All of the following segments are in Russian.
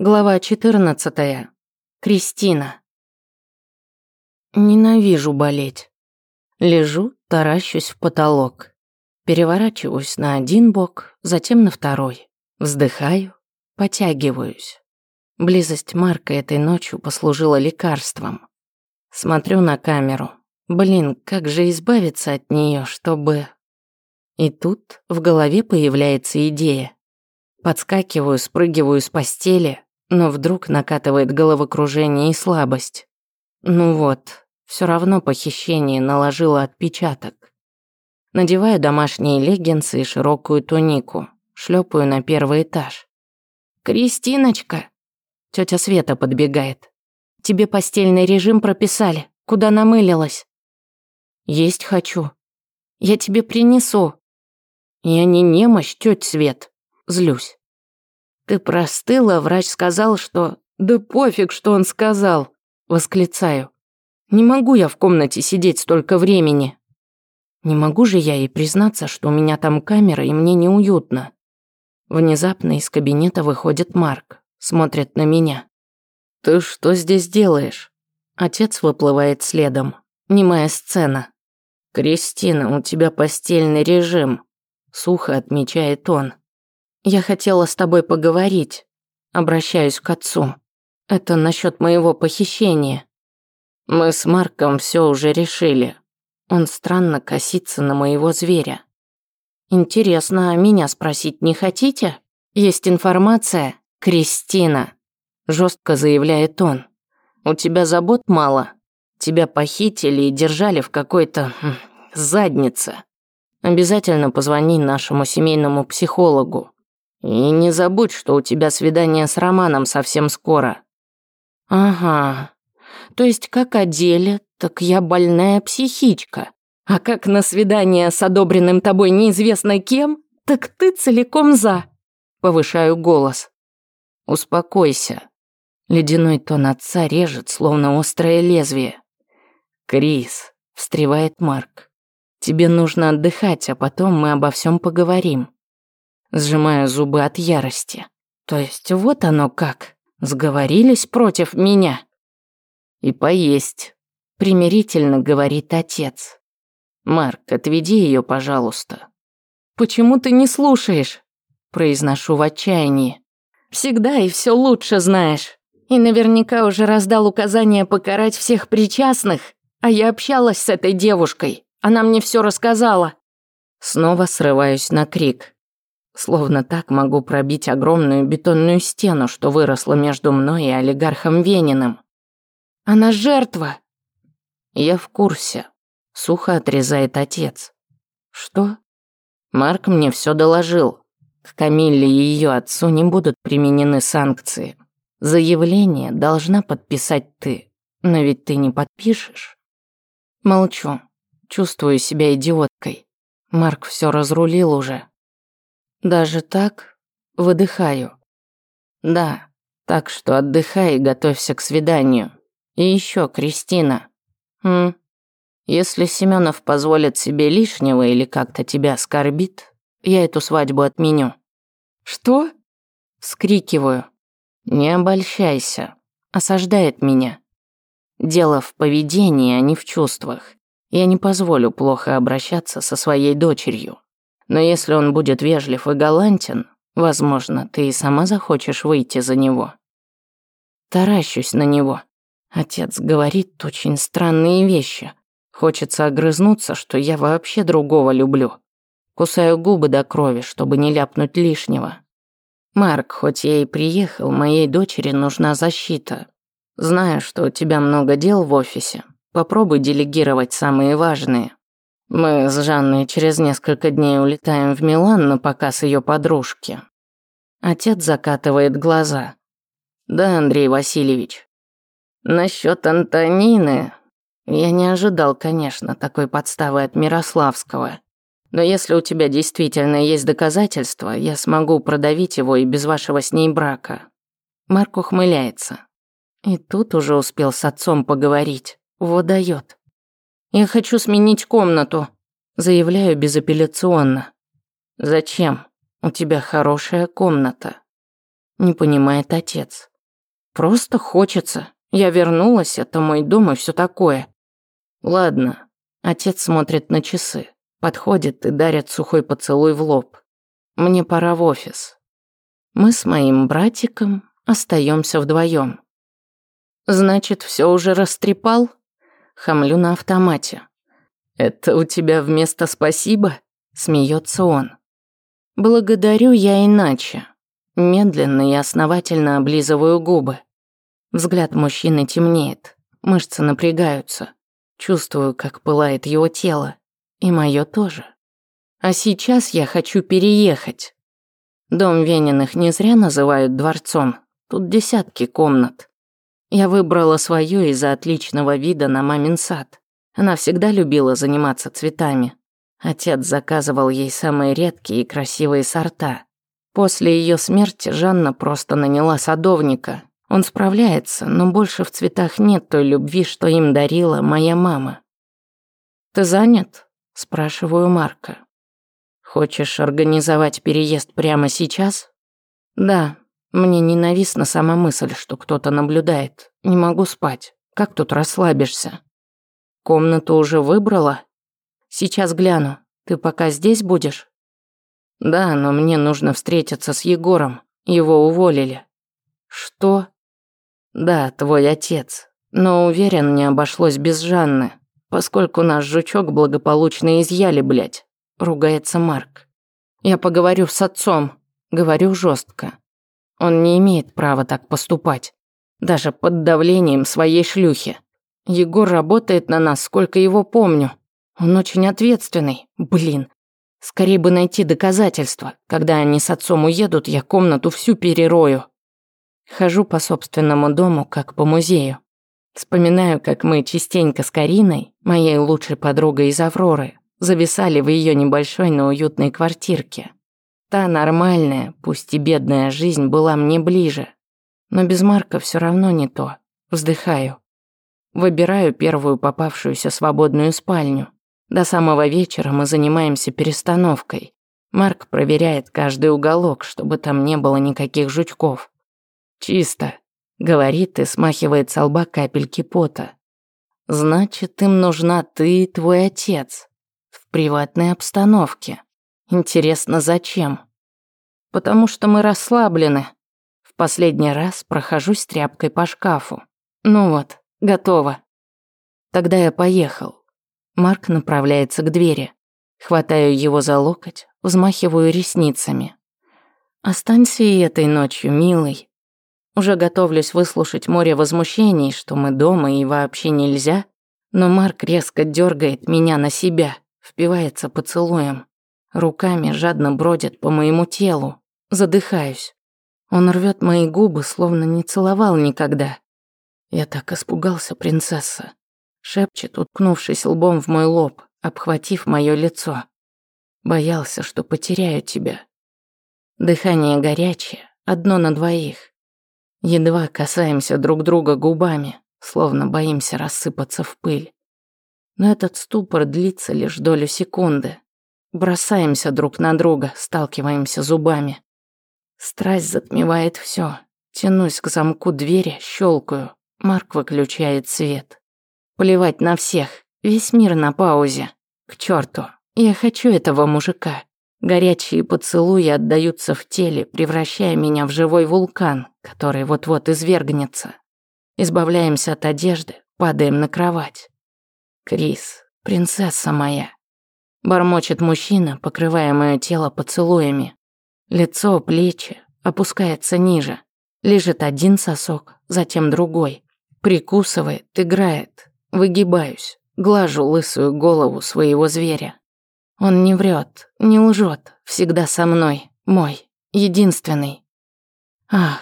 Глава 14. Кристина. Ненавижу болеть. Лежу, таращусь в потолок. Переворачиваюсь на один бок, затем на второй. Вздыхаю, потягиваюсь. Близость Марка этой ночью послужила лекарством. Смотрю на камеру. Блин, как же избавиться от нее, чтобы... И тут в голове появляется идея. Подскакиваю, спрыгиваю с постели, но вдруг накатывает головокружение и слабость. Ну вот, все равно похищение наложило отпечаток. Надеваю домашние леггинсы и широкую тунику, шлепаю на первый этаж. «Кристиночка!» Тетя Света подбегает. «Тебе постельный режим прописали. Куда намылилась?» «Есть хочу. Я тебе принесу». «Я не немощь, тетя Свет». Злюсь. «Ты простыла, врач сказал, что...» «Да пофиг, что он сказал!» Восклицаю. «Не могу я в комнате сидеть столько времени!» Не могу же я ей признаться, что у меня там камера и мне неуютно. Внезапно из кабинета выходит Марк, смотрит на меня. «Ты что здесь делаешь?» Отец выплывает следом. Немая сцена. «Кристина, у тебя постельный режим», — сухо отмечает он. Я хотела с тобой поговорить. Обращаюсь к отцу. Это насчет моего похищения. Мы с Марком все уже решили. Он странно косится на моего зверя. Интересно, а меня спросить не хотите? Есть информация? Кристина. Жестко заявляет он. У тебя забот мало. Тебя похитили и держали в какой-то хм, заднице. Обязательно позвони нашему семейному психологу. И не забудь, что у тебя свидание с Романом совсем скоро. Ага. То есть как о деле, так я больная психичка. А как на свидание с одобренным тобой неизвестно кем, так ты целиком за. Повышаю голос. Успокойся. Ледяной тон отца режет, словно острое лезвие. Крис, встревает Марк. Тебе нужно отдыхать, а потом мы обо всем поговорим сжимая зубы от ярости. То есть вот оно как. Сговорились против меня. И поесть, примирительно говорит отец. Марк, отведи ее, пожалуйста. Почему ты не слушаешь? Произношу в отчаянии. Всегда и все лучше знаешь. И наверняка уже раздал указание покарать всех причастных. А я общалась с этой девушкой. Она мне все рассказала. Снова срываюсь на крик. Словно так могу пробить огромную бетонную стену, что выросла между мной и олигархом Вениным. Она жертва. Я в курсе. Сухо отрезает отец. Что? Марк мне все доложил. К Камилле и ее отцу не будут применены санкции. Заявление должна подписать ты. Но ведь ты не подпишешь. Молчу. Чувствую себя идиоткой. Марк все разрулил уже. Даже так? Выдыхаю. Да, так что отдыхай и готовься к свиданию. И еще, Кристина. Хм. Если Семенов позволит себе лишнего или как-то тебя оскорбит, я эту свадьбу отменю. Что? Скрикиваю. Не обольщайся. Осаждает меня. Дело в поведении, а не в чувствах. Я не позволю плохо обращаться со своей дочерью. Но если он будет вежлив и галантен, возможно, ты и сама захочешь выйти за него. Таращусь на него. Отец говорит очень странные вещи. Хочется огрызнуться, что я вообще другого люблю. Кусаю губы до крови, чтобы не ляпнуть лишнего. Марк, хоть я и приехал, моей дочери нужна защита. Знаю, что у тебя много дел в офисе. Попробуй делегировать самые важные. Мы с Жанной через несколько дней улетаем в Милан на показ ее подружки. Отец закатывает глаза. Да, Андрей Васильевич. Насчет Антонины... Я не ожидал, конечно, такой подставы от Мирославского. Но если у тебя действительно есть доказательства, я смогу продавить его и без вашего с ней брака. Марк ухмыляется. И тут уже успел с отцом поговорить. Вот даёт. «Я хочу сменить комнату», – заявляю безапелляционно. «Зачем? У тебя хорошая комната». Не понимает отец. Просто хочется. Я вернулась, это мой дом и все такое. Ладно. Отец смотрит на часы, подходит и дарит сухой поцелуй в лоб. Мне пора в офис. Мы с моим братиком остаемся вдвоем. Значит, все уже растрепал? Хамлю на автомате. Это у тебя вместо спасибо? Смеется он. Благодарю я иначе. Медленно и основательно облизываю губы. Взгляд мужчины темнеет, мышцы напрягаются. Чувствую, как пылает его тело. И мое тоже. А сейчас я хочу переехать. Дом Вениных не зря называют дворцом. Тут десятки комнат. Я выбрала свою из-за отличного вида на мамин сад. Она всегда любила заниматься цветами. Отец заказывал ей самые редкие и красивые сорта. После ее смерти Жанна просто наняла садовника, он справляется, но больше в цветах нет той любви, что им дарила моя мама. «Ты занят?» – спрашиваю Марка. «Хочешь организовать переезд прямо сейчас?» «Да, мне ненавистна сама мысль, что кто-то наблюдает. Не могу спать. Как тут расслабишься?» «Комнату уже выбрала?» «Сейчас гляну. Ты пока здесь будешь?» «Да, но мне нужно встретиться с Егором. Его уволили». «Что?» Да, твой отец. Но уверен, не обошлось без Жанны, поскольку наш жучок благополучно изъяли, блядь. Ругается Марк. Я поговорю с отцом. Говорю жестко. Он не имеет права так поступать. Даже под давлением своей шлюхи. Егор работает на нас, сколько его помню. Он очень ответственный. Блин. Скорее бы найти доказательства. Когда они с отцом уедут, я комнату всю перерою. Хожу по собственному дому, как по музею. Вспоминаю, как мы частенько с Кариной, моей лучшей подругой из Авроры, зависали в ее небольшой, но уютной квартирке. Та нормальная, пусть и бедная жизнь была мне ближе. Но без Марка все равно не то. Вздыхаю. Выбираю первую попавшуюся свободную спальню. До самого вечера мы занимаемся перестановкой. Марк проверяет каждый уголок, чтобы там не было никаких жучков. «Чисто», — говорит и смахивает с лба капельки пота. «Значит, им нужна ты и твой отец. В приватной обстановке. Интересно, зачем?» «Потому что мы расслаблены. В последний раз прохожусь тряпкой по шкафу. Ну вот, готово. Тогда я поехал». Марк направляется к двери. Хватаю его за локоть, взмахиваю ресницами. «Останься и этой ночью, милый. Уже готовлюсь выслушать море возмущений, что мы дома и вообще нельзя, но Марк резко дергает меня на себя, впивается поцелуем. Руками жадно бродит по моему телу. Задыхаюсь. Он рвет мои губы, словно не целовал никогда. Я так испугался, принцесса. Шепчет, уткнувшись лбом в мой лоб, обхватив мое лицо. Боялся, что потеряю тебя. Дыхание горячее, одно на двоих. Едва касаемся друг друга губами, словно боимся рассыпаться в пыль. Но этот ступор длится лишь долю секунды. Бросаемся друг на друга, сталкиваемся зубами. Страсть затмевает все. Тянусь к замку двери, щелкаю. Марк выключает свет. Плевать на всех. Весь мир на паузе. К черту. Я хочу этого мужика. Горячие поцелуи отдаются в теле, превращая меня в живой вулкан, который вот-вот извергнется. Избавляемся от одежды, падаем на кровать. Крис, принцесса моя. Бормочет мужчина, покрывая мое тело поцелуями. Лицо, плечи, опускается ниже. Лежит один сосок, затем другой. Прикусывает, играет. Выгибаюсь, глажу лысую голову своего зверя. Он не врет, не лжет, всегда со мной, мой, единственный. Ах,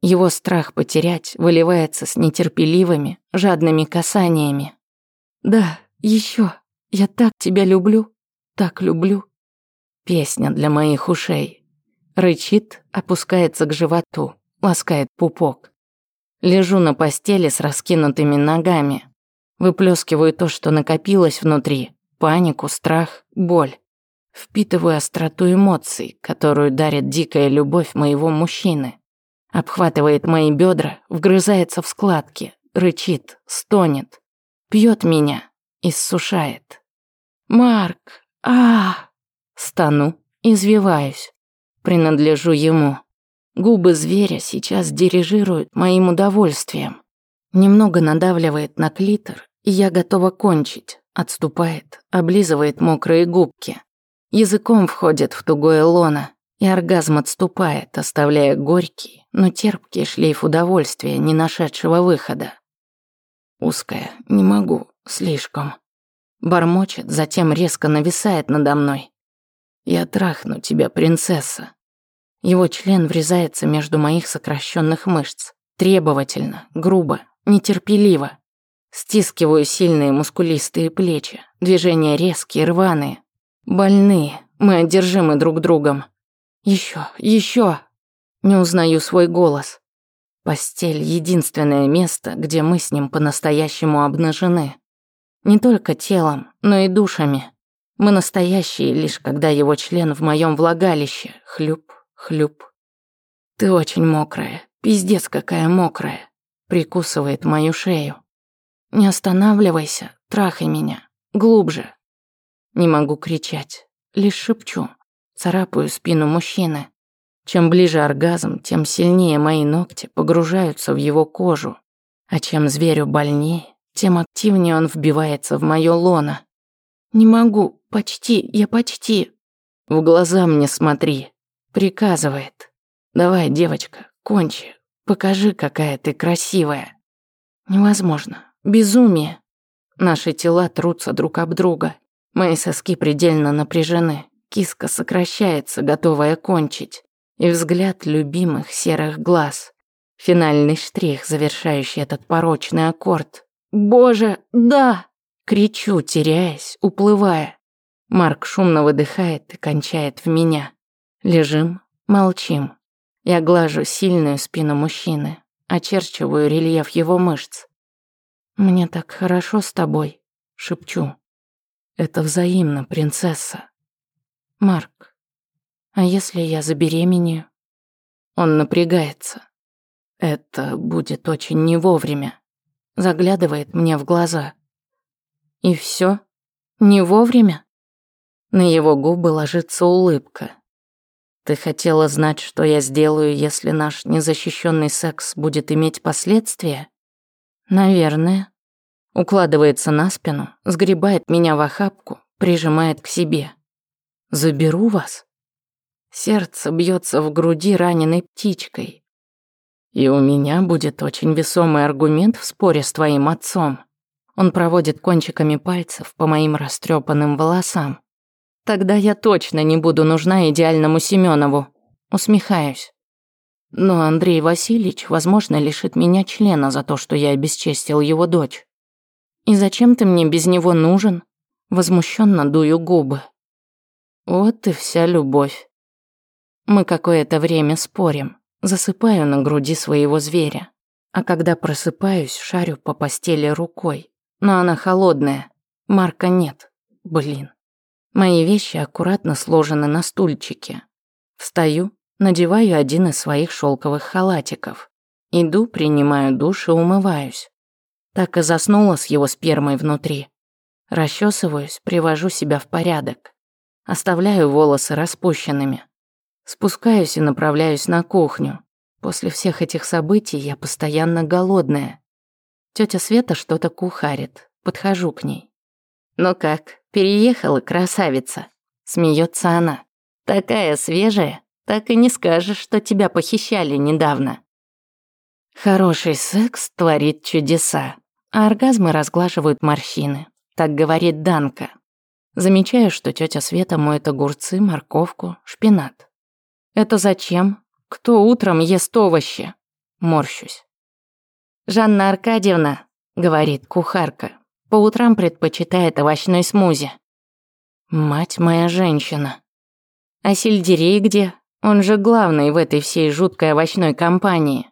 его страх потерять выливается с нетерпеливыми, жадными касаниями. Да, еще, я так тебя люблю, так люблю. Песня для моих ушей. Рычит, опускается к животу, ласкает пупок. Лежу на постели с раскинутыми ногами. Выплескиваю то, что накопилось внутри, панику, страх, боль. Впитываю остроту эмоций, которую дарит дикая любовь моего мужчины. Обхватывает мои бедра, вгрызается в складки, рычит, стонет, пьет меня, иссушает. «Марк! а Стану, извиваюсь. Принадлежу ему. Губы зверя сейчас дирижируют моим удовольствием. Немного надавливает на клитор, и я готова кончить. Отступает, облизывает мокрые губки. Языком входит в тугое лоно, и оргазм отступает, оставляя горький, но терпкий шлейф удовольствия, не нашедшего выхода. Узкая, не могу, слишком. Бормочет, затем резко нависает надо мной. Я трахну тебя, принцесса. Его член врезается между моих сокращенных мышц. Требовательно, грубо, нетерпеливо. Стискиваю сильные мускулистые плечи. Движения резкие, рваные. Больные. Мы одержимы друг другом. Еще, еще. Не узнаю свой голос. Постель — единственное место, где мы с ним по-настоящему обнажены. Не только телом, но и душами. Мы настоящие лишь когда его член в моем влагалище. Хлюп, хлюп. Ты очень мокрая, пиздец какая мокрая. Прикусывает мою шею. Не останавливайся, трахай меня. Глубже. Не могу кричать, лишь шепчу. Царапаю спину мужчины. Чем ближе оргазм, тем сильнее мои ногти погружаются в его кожу. А чем зверю больнее, тем активнее он вбивается в моё лоно. Не могу, почти, я почти. В глаза мне смотри. Приказывает. Давай, девочка, кончи. Покажи, какая ты красивая. Невозможно. Безумие. Наши тела трутся друг об друга. Мои соски предельно напряжены. Киска сокращается, готовая кончить. И взгляд любимых серых глаз. Финальный штрих, завершающий этот порочный аккорд. «Боже, да!» Кричу, теряясь, уплывая. Марк шумно выдыхает и кончает в меня. Лежим, молчим. Я глажу сильную спину мужчины, очерчиваю рельеф его мышц. «Мне так хорошо с тобой», — шепчу. «Это взаимно, принцесса». «Марк, а если я забеременею?» Он напрягается. «Это будет очень не вовремя», — заглядывает мне в глаза. И все? Не вовремя? На его губы ложится улыбка. Ты хотела знать, что я сделаю, если наш незащищенный секс будет иметь последствия? Наверное. Укладывается на спину, сгребает меня в охапку, прижимает к себе. Заберу вас. Сердце бьется в груди раненой птичкой. И у меня будет очень весомый аргумент в споре с твоим отцом. Он проводит кончиками пальцев по моим растрепанным волосам. Тогда я точно не буду нужна идеальному Семенову. Усмехаюсь. Но Андрей Васильевич, возможно, лишит меня члена за то, что я обесчестил его дочь. И зачем ты мне без него нужен? Возмущенно дую губы. Вот и вся любовь. Мы какое-то время спорим. Засыпаю на груди своего зверя. А когда просыпаюсь, шарю по постели рукой но она холодная. Марка нет. Блин. Мои вещи аккуратно сложены на стульчике. Встаю, надеваю один из своих шелковых халатиков. Иду, принимаю душ и умываюсь. Так и заснула с его спермой внутри. Расчесываюсь, привожу себя в порядок. Оставляю волосы распущенными. Спускаюсь и направляюсь на кухню. После всех этих событий я постоянно голодная. Тетя Света что-то кухарит. Подхожу к ней. «Ну как, переехала красавица?» Смеется она. «Такая свежая, так и не скажешь, что тебя похищали недавно». Хороший секс творит чудеса, а оргазмы разглаживают морщины. Так говорит Данка. Замечаю, что тетя Света моет огурцы, морковку, шпинат. Это зачем? Кто утром ест овощи? Морщусь. «Жанна Аркадьевна», — говорит кухарка, «по утрам предпочитает овощной смузи». «Мать моя женщина». «А сельдерей где? Он же главный в этой всей жуткой овощной компании».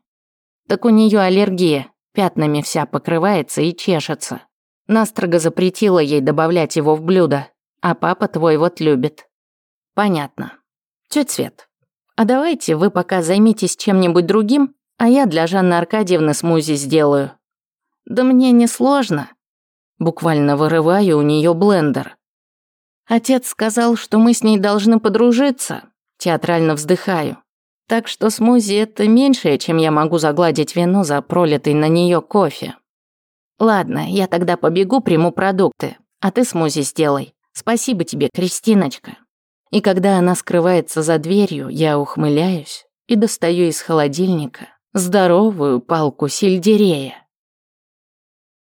«Так у нее аллергия, пятнами вся покрывается и чешется. Настрого запретила ей добавлять его в блюдо, а папа твой вот любит». «Понятно. Тётя Свет, А давайте вы пока займитесь чем-нибудь другим, а я для Жанны Аркадьевны смузи сделаю. Да мне не сложно. Буквально вырываю у нее блендер. Отец сказал, что мы с ней должны подружиться. Театрально вздыхаю. Так что смузи это меньшее, чем я могу загладить вину за пролитый на нее кофе. Ладно, я тогда побегу, приму продукты, а ты смузи сделай. Спасибо тебе, Кристиночка. И когда она скрывается за дверью, я ухмыляюсь и достаю из холодильника здоровую палку сельдерея.